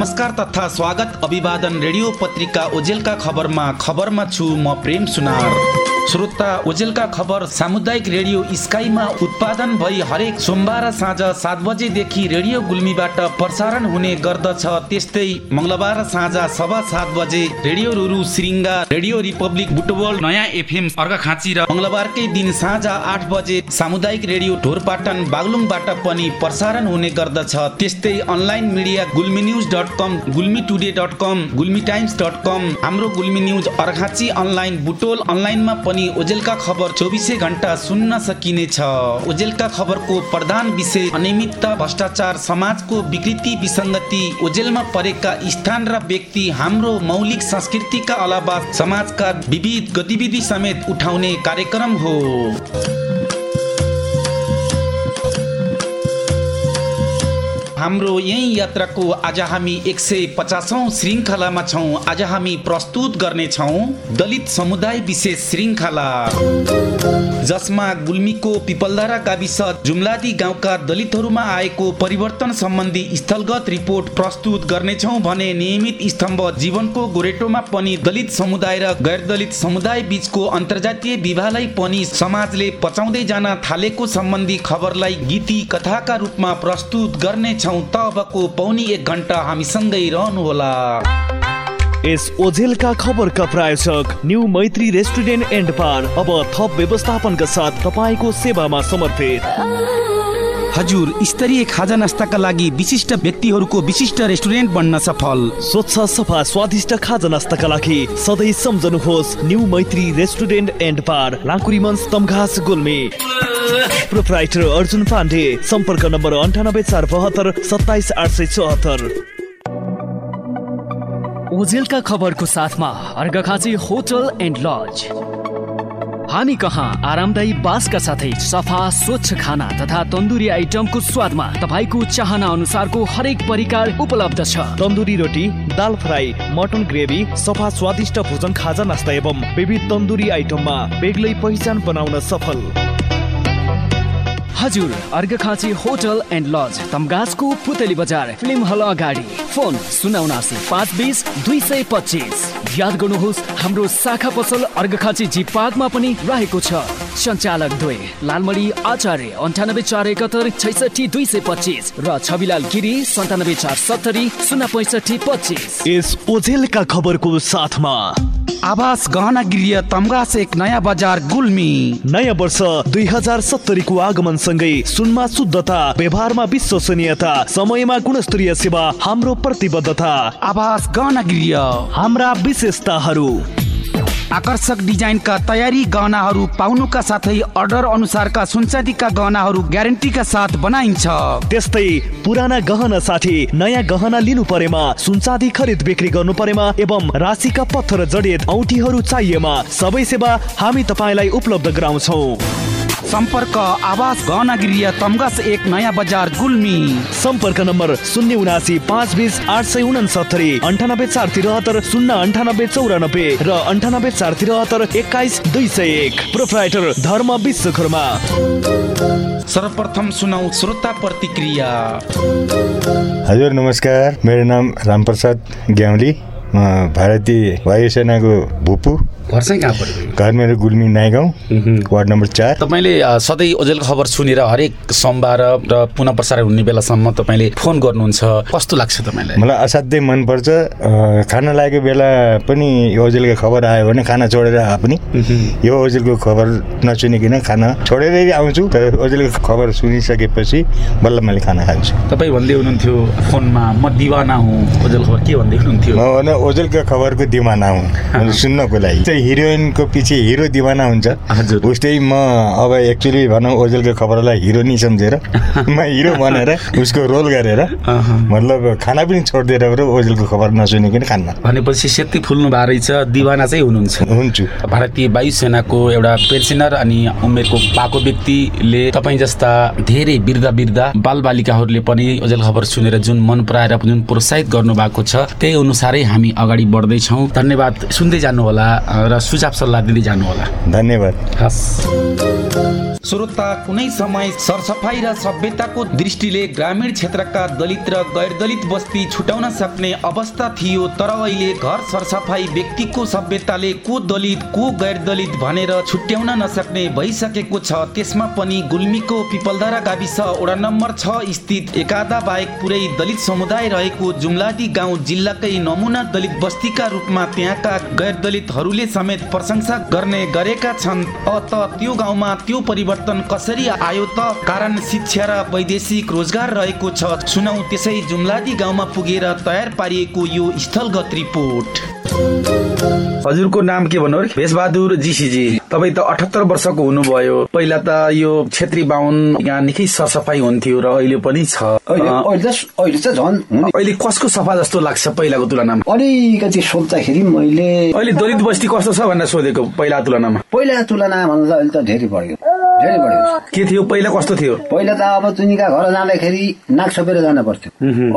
नमस्कार तथा स्वागत अभिवादन रेडियो पत्रिका ओजेलका खबरमा खबरमा छु म प्रेम सुनार। श्रोता ओजेलका खबर सामुदायिक रेडियो स्काईमा उत्पादन भई हरेक सोमबार साँझ सात बजेदेखि रेडियो गुल्मीबाट प्रसारण हुने गर्दछ। त्यस्तै मङ्गलबार साँझ सभा सात बजे radio Ruru Siringa radio republic Butwal नयाँ एफएम अर्घाखाँची र मङ्गलबारकै दिन साँझ आठ बजे सामुदायिक रेडियो ढोरपाटन बागलुङबाट पनि प्रसारण हुने गर्दछ। त्यस्तै online media Gulmi news dot com Gulmi today dot com Gulmi times dot com Hamro Gulmi news Arghakhanchi online Butwal अनलाइनमा पनि पनि ओजेलका खबर चौबिसै घन्टा सुन्न सकिनेछ। ओजेलका खबरको प्रधान विषय अनियमितता भ्रष्टाचार समाजको विकृति विसङ्गति ओजेलमा परेका स्थान र व्यक्ति हाम्रो मौलिक संस्कृतिका अलावा समाजका विविध गतिविधि समेत उठाउने कार्यक्रम हो। हाम्रो यही यात्राको आज हामी एक सय पचासौँ श्रृङ्खलामा छौँ। आज हामी प्रस्तुत गर्नेछौँ दलित समुदाय विशेष श्रृङ्खला। जसमा गुल्मीको पिपलधारा गाविस जुम्लादी गाउँका दलितहरूमा आएको परिवर्तन सम्बन्धी स्थलगत रिपोर्ट प्रस्तुत गर्नेछौँ भने नियमित स्तम्भ जीवनको गोरेटोमा पनि दलित समुदाय र गैर दलित समुदाय बिचको अन्तर्जातीय विवाहलाई पनि समाजले पचाउँदै जान थालेको सम्बन्धी खबरलाई गीती कथाका रूपमा प्रस्तुत गर्नेछौँ। छौँ तबको पौनी एक घन्टा हामीसँगै रहनुहोला। यस ओझेलका खबरका प्रायोजक new Maitri restaurant and bar. अब थप व्यवस्थापनका साथ तपाईँको सेवामा समर्पित। हजुर स्तरीय खाजा नास्ताका लागि विशिष्ट व्यक्तिहरूको विशिष्ट रेस्टुरेन्ट बन्न सफल। स्वच्छ सफा स्वादिष्ट खाजा नास्ताका लागि सधैँ सम्झनुहोस् new Maitri restaurant and bar लाकुरीमन्स Tamghas Gulmi. Proprietor Arjun Pandey सम्पर्क नम्बर अन्ठानब्बे चार बहत्तर सत्ताइस आठ सय चौहत्तर। ओजेलका खबरको साथमा अर्घखाँची होटल एन्ड लज। हामी कहाँ आरामदायी बासका साथै सफा स्वच्छ खाना तथा तन्दुरी आइटमको स्वादमा तपाईँको चाहना अनुसारको हरेक परिकार उपलब्ध छ। तन्दुरी रोटी दाल फ्राई मटन ग्रेभी सफा स्वादिष्ट भोजन खाजा नास्ता एवं विविध तन्दुरी आइटममा बेग्लै पहिचान बनाउन सफल। हजुर अर्घखाँची होटल एन्ड लज तमगासको पुतली बजार फिल्म हल अगाडि। फोन शून्य उनासी पाँच बिस दुई सय पच्चिस। याद गर्नुहोस् हाम्रो शाखा पसल अर्घखाँची जी पार्कमा पनि रहेको छ। सञ्चालक द्वय लालमणी आचार्य अन्ठानब्बे चार एकात्तर छैसठी दुई सय पच्चिस। र छविलाल गिरी सन्तानब्बे चार सत्तरी शून्य पैँसठी पच्चिस। यस ओझेलका खबरको साथमा आवास गहना गृह तमगास एक नयाँ बजार गुल्मी। नयाँ वर्ष दुई हजार सत्तरीको आगमन सँगै सुनमा शुद्धता व्यवहारमा विश्वसनीयता समयमा गुणस्तरीय सेवा हाम्रो प्रतिबद्धता। आवास गहना गृह। हाम्रा विशेषताहरू। आकर्षक डिजाइनका तयारी गहनाहरू पाउनुका साथै अर्डर अनुसारका सुनचाँदीका गहनाहरू ग्यारेन्टीका साथ बनाइन्छ। त्यस्तै पुराना गहना साठी नयाँ गहना लिनु परेमा सुनचाँदी खरिद बिक्री गर्नु परेमा एवं राशिका पत्थर जडित औठीहरू चाहिएमा सबै सेवा हामी तपाईँलाई उपलब्ध गराउँछौ। सम्पर्क आवास गहना गृह तमगस एक नयाँ बजार गुल्मी। सम्पर्क नम्बर शून्य उनासी पाँच बिस आठ सय उनासत्तरी अन्ठानब्बे चार त्रिहत्तर शून्य अन्ठानब्बे चौरानब्बे र अन्ठानब्बे चार त्रिहत्तर एक्काइस दुई सय एक। प्रोप्राइटर धर्म विश्वकर्मा। सर्वप्रथम सुनौ श्रोता प्रतिक्रिया। हजुर नमस्कार। मेरो नाम रामप्रसाद ग्याउली। भारतीय वायुसेनाको भुपु। घर मेरो गुल्मी नाई गाउँ वार्ड नम्बर चार। तपाईँले सधैँ ओजेलको खबर सुनेर हरेक सोमबार र पुनः प्रसारण हुने बेलासम्म तपाईँले फोन गर्नुहुन्छ। कस्तो लाग्छ तपाईँलाई? मलाई असाध्यै मनपर्छ। खाना लागेको बेला पनि यो ओजेलको खबर आयो भने खाना छोडेर आए पनि। यो ओजेलको खबर नसुनिकन खाना छोडेरै आउँछु। तर ओजेलको खबर सुनिसकेपछि बल्ल मैले खाना खान्छु। तपाईँ भन्दै हुनुहुन्थ्यो फोनमा म दिवाना हुँ। ओजेल खबर के भन्दै हुनुहुन्थ्यो? ओजेलको खबरको दिवाना हुँ सुन्नको लागि चाहिँ हिरोइनको पछि हिरो दिवाना हुन्छ। उस्तै म अब एक्चुली भनौँ ओजेलको खबरलाई हिरो नि सम्झेर म हिरो भनेर उसको रोल गरेर। मतलब खाना पनि छोडिदिएर बरु ओजेलको खबर नसुनिकन खान्न। भनेपछि सेती फुल्नु भएको रहेछ दिवाना चाहिँ हुनुहुन्छ। हुन्छु। भारतीय वायुसेनाको एउटा पेन्सनर अनि उमेरको पाएको व्यक्तिले तपाईँ जस्ता धेरै वृद्ध वृद्ध बालबालिकाहरूले पनि ओजेल खबर सुनेर जुन मन पराएर जुन प्रोत्साहित गर्नु भएको छ त्यही अनुसारै हामी हामी अगाडि बढ्दैछौँ। धन्यवाद। सुन्दै जानुहोला र सुझाव सल्लाह दिँदै जानुहोला। धन्यवाद। हस्। श्रोता कुनै समय सरसफाइ र सभ्यताको दृष्टिले ग्रामीण क्षेत्रका दलित र गैर दलित बस्ती छुटाउन सक्ने अवस्था थियो तर अहिले घर सरसफाइ व्यक्तिको सभ्यताले को दलित को गैर दलित भनेर छुट्याउन नसक्ने भइसकेको छ। त्यसमा पनि गुल्मीको पिपलधारा गाविस वडा नम्बर छ स्थित एकादा बाहेक पुरै दलित समुदाय रहेको जुम्लादी गाउँ जिल्लाकै नमुना दलित बस्तीका रूपमा त्यहाँका गैर दलितहरूले समेत प्रशंसा गर्ने गरेका छन्। अ त त्यो गाउँमा त्यो परिवर्तन कसरी आयो त? कारण शिक्षा र वैदेशिक रोजगार रहेको छ। सुनौ त्यसै जुम्लादी गाउँमा पुगेर तयार पारिएको यो स्थलगत रिपोर्ट। हजुरको नाम के भन्नु भेषबहादुर जीसीजी। तपाईँ त अठहत्तर वर्षको हुनुभयो। पहिला त यो छेत्री बाहुन यहाँ निकै सरसफाइ हुन्थ्यो र अहिले पनि छ। अहिले कसको सफा जस्तो लाग्छ पहिलाको तुलनामा? अलिकति सोध्दाखेरि मैले अहिले दलित बस्ती कस्तो छ भनेर सोधेको पहिला तुलनामा? पहिला तुलना भन्दा अहिले त धेरै बढ्यो। धेरै बढ्यो के थियो? पहिला कस्तो थियो? पहिला त अब तिनीका घर जाँदाखेरि नाक छोपेर जानु पर्थ्यो।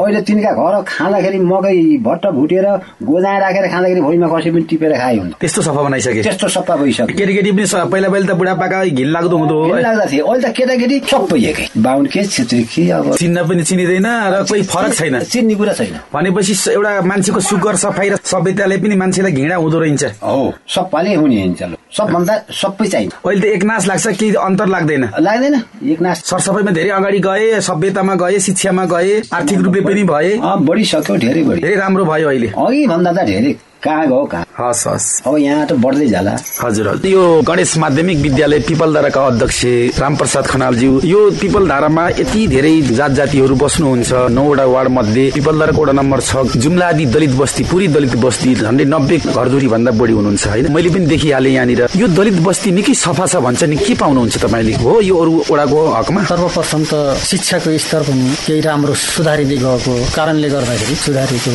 अहिले तिनीका घर खाँदाखेरि मकै भट्ट भुटेर गोजाएर राखेर खाँदाखेरि भुइँमा कसै पनि टिपेर खाए हुन्छ त्यस्तो सफा बनाइसके। त्यस्तो सफा भइसक्यो। केटीकेटी पनि पहिला पहिला त बुढापाका घिन लाग्दो हुँदो। लाग्दा थियो अहिले त केटाकेटी सबै एकै बाहुन के छेत्री के अब। चिन्न पनि चिनिँदैन र कोही फरक छैन। चिन्ने कुरा छैन। भनेपछि एउटा मान्छेको सुगर सफाइ र सभ्यताले पनि मान्छेलाई घृणा हुँदो रहेछ। हो सबैले हुने हुन्छ। सबभन्दा सबै चाहिन्छ। अहिले त एकनाश लाग्छ केही अन्तर लाग्दैन। लाग्दैन। एकनाथ सरसफाइमा धेरै अगाडि गए सभ्यतामा गए शिक्षामा गए आर्थिक रूपले पनि भए। बढिसक्यो धेरै बढी धेरै राम्रो भयो अहिले। अघि भन्दा त धेरै। कहाँ गयो कहाँ? हस् हस्। अब यहाँ त बढ्दै जाला। हजुर हजुर। यो गणेश माध्यमिक विद्यालय पिपलधाराका अध्यक्ष रामप्रसाद खनालज्यू यो पिपलधारामा यति धेरै जात जातिहरू बस्नुहुन्छ। नौवटा वार्ड मध्ये पिपलधाराको वडा नम्बर छ जुम्ला आदि दलित बस्ती पुरै दलित बस्ती झन्डै नब्बे घरधुरी भन्दा बढी हुनुहुन्छ होइन? मैले पनि देखिहालेँ यहाँनिर। यो दलित बस्ती निकै सफा छ भन्छ नि के पाउनुहुन्छ तपाईँले? हो यो अरू वडाको हकमा? सर्वप्रथम त शिक्षाको स्तर पनि केही राम्रो सुधारिँदै गएको कारणले गर्दाखेरि सुधारेको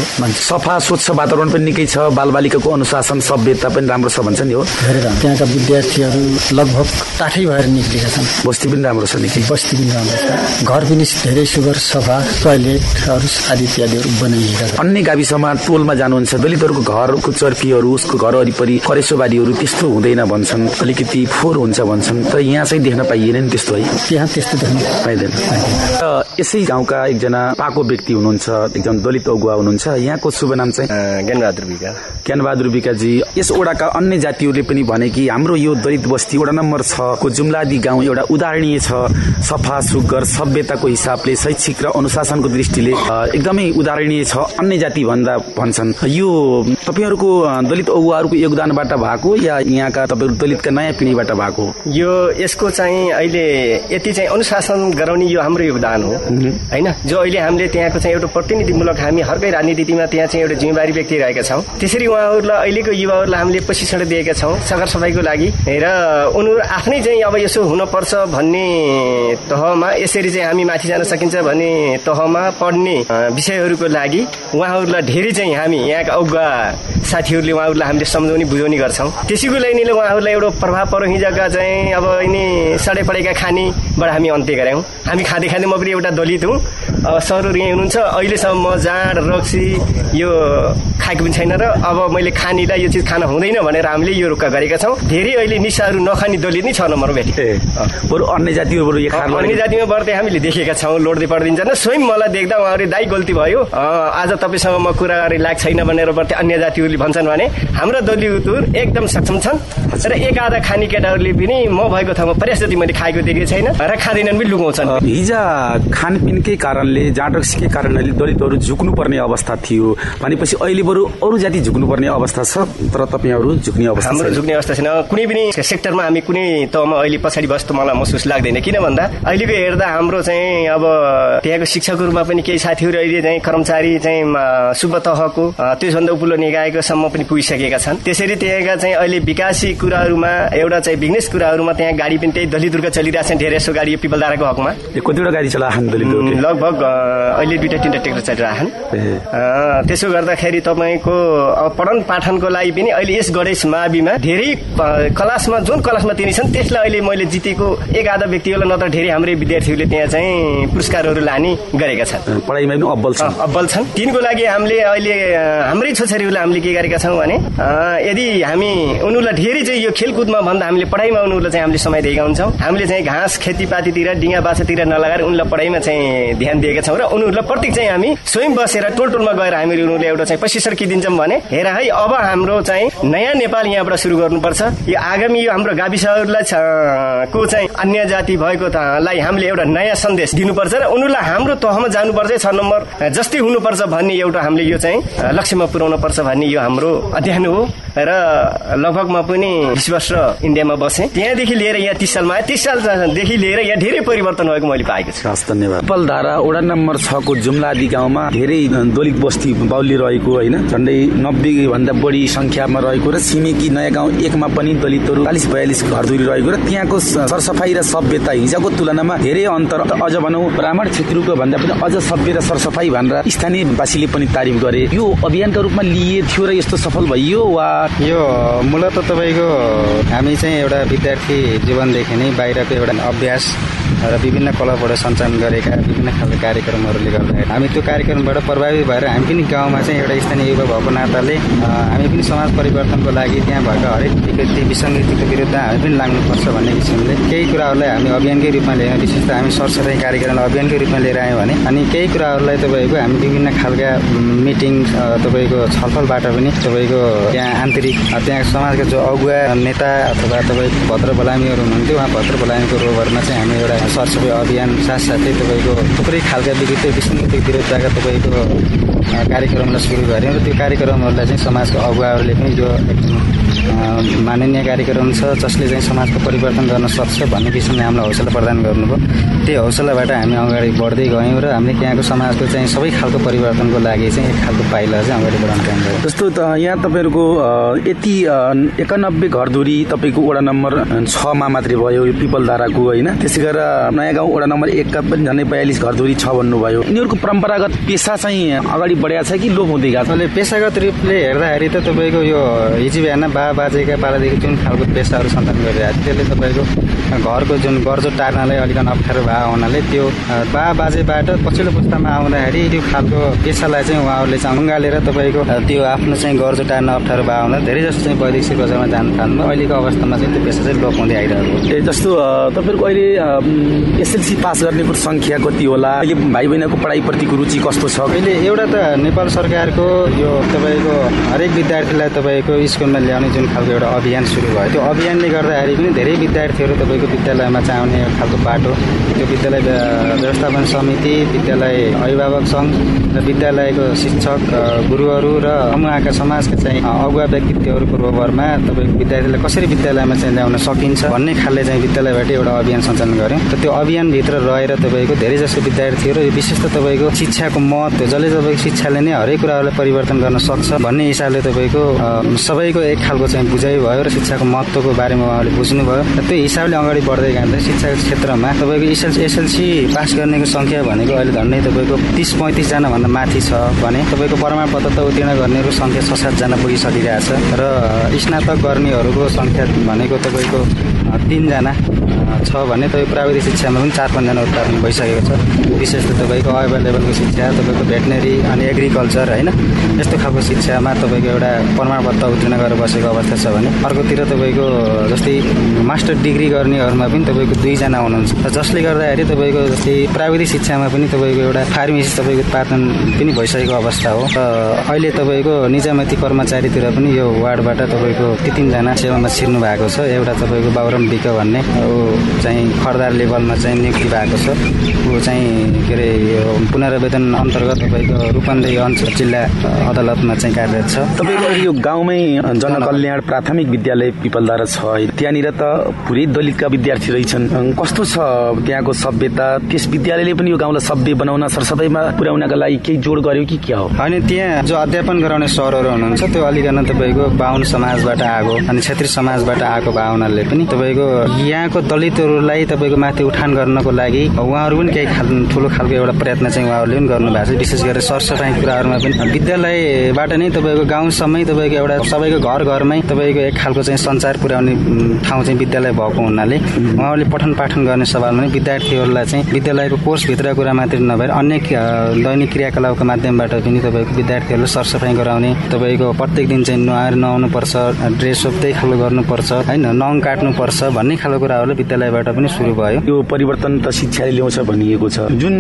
सफा स्वच्छ वातावरण पनि निकै छ बालबालिकाको अनुशासन सभ्यता पनि राम्रो छ भन्छ नि हो। त्यहाँका विद्यार्थीहरू लगभग टाठै भएर निक्लेका छन्। बस्ती पनि राम्रो छ निकै। बस्ती पनि राम्रो छ। घर पनि धेरै सुगर सफा टोयलेटहरू आदि इत्यादिहरू बनाइएका छन्। अन्य गाविसमा टोलमा जानुहुन्छ दलितहरूको घरको चर्पीहरू उसको घर वरिपरि करेसोबारीहरू त्यस्तो हुँदैन भन्छन्। अलिकति फोहोर हुन्छ भन्छन्। तर यहाँ चाहिँ देख्न पाइएन नि त्यस्तो है। त्यहाँ त्यस्तो देख्नु पाइँदैन। र यसै गाउँका एकजना पाको व्यक्ति हुनुहुन्छ एकजना दलित अगुवा हुनुहुन्छ। यहाँको शुभ नाम चाहिँ? ज्ञानबहादुर विका ज्ञानबहादुर विकाजी यस ओडाका अन्य जातिहरूले पनि भने कि हाम्रो यो दलित बस्ती वडा नम्बर छ को जुम्लादी गाउँ एउटा उदाहरणीय छ। सफा सुग्घर सभ्यताको हिसाबले शैक्षिक र अनुशासनको दृष्टिले एकदमै उदाहरणीय छ अन्य जाति भन्दा भन्छन्। यो तपाईँहरूको दलित अगुवाहरूको योगदानबाट भएको या यहाँका तपाईँहरू दलितका नयाँ पिँढीबाट भएको? यो यसको चाहिँ अहिले यति चाहिँ अनुशासन गराउने यो हाम्रो योगदान हो। होइन? जो अहिले हामीले त्यहाँको चाहिँ एउटा प्रतिनिधिमूलक हामी हर्कै राजनीतिमा त्यहाँ चाहिँ एउटा जिम्मेवारी व्यक्ति रहेका छौँ। त्यसरी उहाँहरूलाई अहिलेको युवाहरूलाई हामीले प्रशिक्षण दिएका छौँ। सगर सफाइको लागि। र उनीहरू आफ्नै चाहिँ अब यसो हुनपर्छ भन्ने तहमा यसरी चाहिँ हामी माथि जान सकिन्छ भन्ने तहमा पढ्ने विषयहरूको लागि उहाँहरूलाई धेरै चाहिँ हामी यहाँका अगुवा साथीहरूले उहाँहरूलाई हामीले सम्झाउने बुझाउने गर्छौँ। त्यसैको लागि उहाँहरूलाई एउटा प्रभाव परो हिजोका चाहिँ अब यिनी सडे पडेका खानेबाट हामी अन्त्य गऱ्यौँ। हामी खाँदै खाँदै म पनि एउटा दलित हुँ। अब सरहरू यहीँ हुनुहुन्छ। अहिलेसम्म म जाँड रक्सी यो खाएको पनि छैन र अब मैले खानेलाई यो चिज खान हुँदैन भनेर हामीले यो रोक्का गरेका छौँ। धेरै अहिले निसाहरू नखाने दलित नै छ नम्बर भेटी। बरु अन्य खार अन्य जातिमा बढ्दै हामीले देखेका छौँ। लोड्दै पढिदिन्छ न स्वयं मलाई देख्दा उहाँहरू दाइ गल्ती भयो। आज तपाईँसँग म कुरा गरे लाग छैन भनेर बढ्दै अन्य जातिहरूले भन्छन् भने हाम्रा दलितहरू एकदम सक्षम छन्। र एक आधा खाने केटाहरूले पनि म भएको ठाउँमा पर्याप्त जति मैले खाएको देखेको छैन। र खाँदैनन् पनि लुकाउँछन् हिजा खानपिनकै कारणले जाँडक्सीकै कारणले दलितहरू झुक्नुपर्ने अवस्था थियो। भनेपछि अहिले बरु अरू जाति झुक्नुपर्ने अवस्था छ तर तपाईँहरू झुक्ने अवस्था हाम्रो। झुक्ने अवस्था छैन। कुनै पनि सेक्टरमा हामी कुनै तहमा अहिले पछाडि बस्नु मलाई महसुस लाग्दैन। किन भन्दा अहिलेको हेर्दा हाम्रो चाहिँ अब त्यहाँको शिक्षकको रूपमा पनि केही साथीहरू अहिले चाहिँ कर्मचारी चाहिँ शुभ तहको अ, त्यसभन्दा उपल्लो निकायको सम्म पनि पुगिसकेका छन्। त्यसरी त्यहाँका चाहिँ अहिले विकासी कुराहरूमा एउटा चाहिँ बिजनेस कुराहरूमा त्यहाँ गाडी पनि त्यही दलितहरूका चलिरहेछन् धेरै गाडी यो पिपलधाराको हकमा? कतिवटा गाडी उम्, लगभग अहिले दुइटा तिनवटा ट्रेक्टर चलिरहेछन् त्यसो गर्दाखेरि तपाईँको पठन पाठनको लागि पनि अहिले यस गणेश माविमा धेरै क्लासमा जुन क्लासमा तिनी छन् त्यसलाई अहिले मैले जितेको एक आधा व्यक्तिहरूलाई नत्र धेरै हाम्रै विद्यार्थीहरूले त्यहाँ चाहिँ पुरस्कारहरू लाने गरेका छन्। पढाइमा पनि अब्बल छन्। अब्बल छन्। तिनको लागि हामीले अहिले हाम्रै छोरीहरूलाई हामीले के गरेका छौँ भने यदि हामी उनीहरूलाई धेरै चाहिँ यो खेलकुदमा भन्दा हामीले पढाइमा उनीहरूलाई चाहिँ हामीले समय दिएका हुन्छौँ। हामीले चाहिँ घाँस खेतीपातीतिर डिङ्गा बाछातिर नलगाएर उनीहरूलाई पढाइमा चाहिँ ध्यान दिएका छौँ र उनीहरूलाई प्रत्येक चाहिँ हामी स्वयं बसेर टोल टोलमा गएर हामीले उनीहरूले एउटा चाहिँ प्रशिक्षण के दिन्छौँ भने हेर है अब हाम्रो चाहिँ नयाँ नेपाल यहाँबाट सुरु गर्नुपर्छ। यो आगामी यो हाम्रो गाविसहरूलाई को चाहिँ अन्य जाति भएको लाई हामीले एउटा नयाँ सन्देश दिनुपर्छ र उनीहरूलाई हाम्रो तहमा जानुपर्छ छ नम्बर जस्तै हुनुपर्छ भन्ने एउटा हामीले यो चाहिँ लक्ष्यमा पुर्याउन पर्छ भन्ने यो हाम्रो अध्ययन हो। र लगभग म पनि बिस वर्ष इन्डियामा बसेँ। त्यहाँदेखि लिएर यहाँ तिस सालमा आएँ। तिस सालदेखि लिएर यहाँ धेरै परिवर्तन भएको मैले पाएको छु। हस् धन्यवाद। पिपलधारा वडा नम्बर छको जुम्लादी गाउँमा धेरै दलित बस्ती बाहुल्य रहेको होइन झन्डै नब्बे भन्दा बढी संख्यामा रहेको र छिमेकी नयाँ गाउँ एकमा पनि दलितहरू चालिस बयालिस घरधुरी रहेको र त्यहाँको स- सरसफाइ र सभ्यता हिजोको तुलनामा धेरै अन्तर अझ भनौँ ब्राह्मण क्षेत्रको भन्दा पनि अझ सभ्य र सरसफाइ भनेर स्थानीयवासीले पनि तारिफ गरे। यो अभियानका रूपमा लिए थियो र यस्तो सफल भइयो वा? यो मूलत तपाईँको हामी चाहिँ एउटा विद्यार्थी जीवनदेखि नै बाहिरको एउटा अभ्यास podcast र विभिन्न क्लबबाट सञ्चालन गरेका विभिन्न खालका कार्यक्रमहरूले गर्दाखेरि हामी त्यो कार्यक्रमबाट प्रभावित भएर हामी पनि गाउँमा चाहिँ एउटा स्थानीय युवा भएको नाताले हामी पनि समाज परिवर्तनको लागि त्यहाँ भएका हरेक विकृति विसङ्गतिको विरुद्ध हामी पनि लाग्नुपर्छ भन्ने किसिमले केही कुराहरूलाई हामी अभियानकै रूपमा लियौँ विशेष त हामी सरसफाइ कार्यक्रमलाई अभियानकै रूपमा लिएर आयौँ भने अनि केही कुराहरूलाई तपाईँको हामी विभिन्न खालका मिटिङ तपाईँको छलफलबाट पनि तपाईँको त्यहाँ आन्तरिक त्यहाँ समाजका जो अगुवा नेता अथवा तपाईँको भद्र बलामीहरू हुनुहुन्थ्यो उहाँ भद्र बलामीको रोभरमा चाहिँ हामी एउटा सरसफाइ अभियान साथसाथै तपाईँको थुप्रै खालका विकृत विसङ्गतिको विरुद्धका तपाईँको कार्यक्रमलाई सुरु गऱ्यौँ र त्यो कार्यक्रमहरूलाई चाहिँ समाजको अगुवाहरूले पनि यो माननीय कार्यक्रम छ जसले चाहिँ समाजको परिवर्तन गर्न सक्छ भन्ने किसिमले हामीलाई हौसला प्रदान गर्नुभयो। त्यही हौसलाबाट हामी अगाडि बढ्दै गयौँ र हामीले त्यहाँको समाजको चाहिँ सबै खालको परिवर्तनको लागि चाहिँ एक खालको पाइला चाहिँ अगाडि बढाउन काम गऱ्यौँ जस्तो त यहाँ तपाईँहरूको यति एकानब्बे घरधुरी तपाईँको वडा नम्बर छमा मात्रै भयो यो पिपलधाराको होइन। त्यसै गरेर नयाँ गाउँ वडा नम्बर एकका पनि झन्डै बयालिस घरधुरी छ भन्नुभयो। यिनीहरूको परम्परागत पेसा चाहिँ अगाडि बढेको छ कि लोप हुँदै गएको छ? पेसागत रूपले हेर्दाखेरि त तपाईँको यो हिजो बिहान बा बाजेका पालादेखि जुन खालको पेसाहरू सञ्चालन गरिरहेको थियो त्यसले तपाईँको घरको जुन गर्जो टार्नलाई अलिकति अप्ठ्यारो भएको हुनाले त्यो बा बाजेबाट पछिल्लो पुस्तामा आउँदाखेरि त्यो खालको पेसालाई चाहिँ उहाँहरूले चाहिँ अँगालेर तपाईँको त्यो आफ्नो चाहिँ गर्जो टार्न अप्ठ्यारो भएको हुँदा धेरै जस्तो चाहिँ वैदेशिक बजारमा जान थाल्नु अहिलेको अवस्थामा चाहिँ त्यो पेसा चाहिँ लोप हुँदै आइरहेको ए जस्तो अ, तपाईँहरूको अहिले एसएलसी पास गर्नेको सङ्ख्या कति होला? अहिले भाइ बहिनीको पढाइप्रतिको रुचि कस्तो छ? अहिले एउटा त नेपाल सरकारको यो तपाईँको हरेक विद्यार्थीलाई तपाईँको स्कुलमा ल्याउने जुन खालको एउटा अभियान सुरु भयो। त्यो अभियानले गर्दाखेरि पनि धेरै विद्यार्थीहरू तपाईँको विद्यालयमा चाहिँ आउने खालको बाटो। त्यो विद्यालय व्य- व्यवस्थापन समिति विद्यालय अभिभावक सङ्घ र विद्यालयको शिक्षक गुरुहरू र उहाँका समाजका चाहिँ अगुवा व्यक्तित्वहरू पूर्वभरमा तपाईँको विद्यार्थीलाई कसरी विद्यालयमा चाहिँ ल्याउन सकिन्छ भन्ने खालले चाहिँ विद्यालयबाट एउटा अभियान सञ्चालन गऱ्यौँ र त्यो अभियानभित्र रहेर तपाईँको धेरै जसो विद्यार्थीहरू यो विशेष त तपाईँको शिक्षाको महत्त्व जसले तपाईँको शिक्षाले नै हरेक कुराहरूलाई परिवर्तन गर्न सक्छ भन्ने हिसाबले तपाईँको सबैको एक खालको चाहिँ बुझाइ भयो र शिक्षाको महत्त्वको बारेमा उहाँले बुझ्नुभयो र त्यो हिसाबले अगाडि बढ्दै जाँदा शिक्षाको क्षेत्रमा तपाईँको एसएलसी एसएलसी पास गर्नेको सङ्ख्या भनेको अहिले झन्डै तपाईँको तिस पैँतिसजनाभन्दा माथि छ भने तपाईँको प्रमाणपत्र उत्तीर्ण गर्नेहरूको सङ्ख्या छ सातजना पुगिसकिरहेछ र स्नातक गर्नेहरूको सङ्ख्या भनेको तपाईँको तिनजना। छ भने तपाईँको प्राविधिक शिक्षामा पनि चार पाँचजना उत्पादन भइसकेको छ। विशेष त तपाईँको अवेर लेभलको शिक्षा तपाईँको भेटनरी अनि एग्रिकल्चर होइन? यस्तो खालको शिक्षामा तपाईँको एउटा प्रमाणपत्र उत्तीर्ण गरेर बसेको अवस्था छ भने अर्कोतिर तपाईँको जस्तै मास्टर डिग्री गर्नेहरूमा पनि तपाईँको दुईजना हुनुहुन्छ। जसले गर्दाखेरि तपाईँको जस्तै प्राविधिक शिक्षामा पनि तपाईँको एउटा फार्मेसी तपाईँको उत्पादन पनि भइसकेको अवस्था हो। र अहिले तपाईँको निजामती कर्मचारीतिर पनि यो वार्डबाट तपाईँको ती तिनजना सेवामा छिर्नु भएको छ। एउटा तपाईँको बाबुराम विक भन्ने। चाहिँ खरदार लेभलमा चाहिँ नियुक्ति भएको छ। ऊ चाहिँ के अरे यो पुनरावेदन अन्तर्गत तपाईँको रूपन्देही अञ्चल जिल्ला अदालतमा चाहिँ कार्यरत छ। तपाईँको यो गाउँमै जनकल्याण प्राथमिक विद्यालय पिपलधारा छ। है। त्यहाँनिर त पुरै दलितका विद्यार्थी रहेछन्। कस्तो छ त्यहाँको सभ्यता? त्यस विद्यालयले पनि यो गाउँलाई सभ्य बनाउन सरसफाइमा पुर्याउनका लागि केही जोड गर्यो कि क्या हो? होइन त्यहाँ जो अध्यापन गराउने सरहरू हुनुहुन्छ त्यो अलिकन तपाईँको बाहुन समाजबाट आएको अनि क्षेत्रीय समाजबाट आएको भावनाले पनि तपाईँको यहाँको दलित दलितहरूलाई तपाईँको माथि उठान गर्नको लागि उहाँहरू पनि केही खाल ठुलो खालको एउटा प्रयत्न चाहिँ उहाँहरूले पनि गर्नु भएको छ। विशेष गरेर सरसफाइ कुराहरूमा पनि विद्यालयबाट नै तपाईँको गाउँसम्मै तपाईँको एउटा सबैको घर घरमै तपाईँको एक खालको चाहिँ सञ्चार पुर्याउने ठाउँ चाहिँ विद्यालय भएको हुनाले उहाँहरूले पठन पाठन गर्ने सवालमा नै विद्यार्थीहरूलाई चाहिँ विद्यालयको कोर्सभित्र कुरा मात्रै नभएर अन्य दैनिक क्रियाकलापको माध्यमबाट पनि तपाईँको विद्यार्थीहरूलाई सरसफाइ गराउने तपाईँको प्रत्येक दिन चाहिँ नुहाएर नुहाउनु पर्छ ड्रेसअप त्यही खालको गर्नुपर्छ होइन नङ काट्नुपर्छ भन्ने खालको कुराहरू विद्यालयबाट पनि सुरु भयो। यो परिवर्तन त शिक्षाले ल्याउँछ भनिएको छ। जुन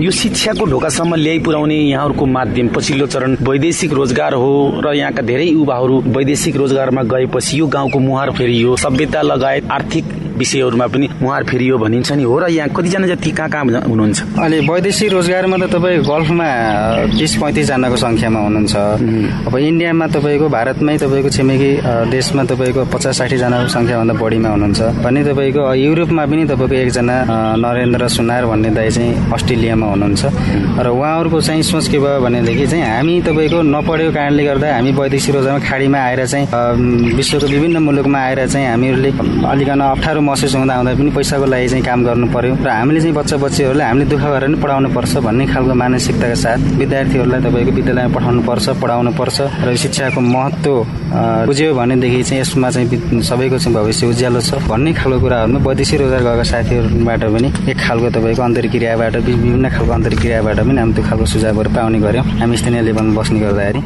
यो शिक्षाको ढोकासम्म ल्याइ पुर्याउने यहाँहरूको माध्यम पछिल्लो चरण वैदेशिक रोजगार हो र यहाँका धेरै युवाहरू वैदेशिक रोजगारमा गएपछि यो गाउँको मुहार फेरियो। सभ्यता लगायत आर्थिक विषयहरूमा पनि मुहार फेरियो भनिन्छ नि हो र यहाँ कतिजना जति कहाँ कहाँ हुनुहुन्छ? अहिले वैदेशिक रोजगारमा त तपाईँ गल्फमा तिस पैँतिसजनाको सङ्ख्यामा हुनुहुन्छ। अब इन्डियामा तपाईँको भारतमै तपाईँको छिमेकी देशमा तपाईँको पचास साठीजनाको सङ्ख्याभन्दा बढीमा हुनुहुन्छ। भने तपाईँको युरोपमा पनि तपाईँको एकजना नरेन्द्र सुनार भन्ने दाई चाहिँ अस्ट्रेलियामा हुनुहुन्छ। र उहाँहरूको चाहिँ सोच के भयो भनेदेखि चाहिँ हामी तपाईँको नपढेको कारणले गर्दा हामी वैदेशिक रोजगारमा खाडीमा आएर चाहिँ विश्वको विभिन्न मुलुकमा आएर चाहिँ हामीहरूले अलिकन अप्ठ्यारो महसुस हुँदा हुँदा पनि पैसाको लागि चाहिँ काम गर्नु पर्यो। र हामीले चाहिँ बच्चा बच्चीहरूलाई हामीले दुःख गरेर पनि पढाउनु पर्छ भन्ने खालको मानसिकताका साथ विद्यार्थीहरूलाई तपाईँको विद्यालयमा पठाउनु पर्छ पढाउनु पर्छ र शिक्षाको महत्व बुझ्यो भनेदेखि चाहिँ यसमा चाहिँ सबैको चाहिँ भविष्य उज्यालो छ भन्ने खालको कुराहरूमा वैदेशिक रोजगार गएका साथीहरूबाट पनि एक खालको तपाईँको अन्तर्क्रियाबाट विभिन्न खालको अन्तर्क्रियाबाट पनि हामी त्यो खालको सुझावहरू पाउने गऱ्यौँ। हामी स्थानीय लेभलमा बस्ने गर्दाखेरि।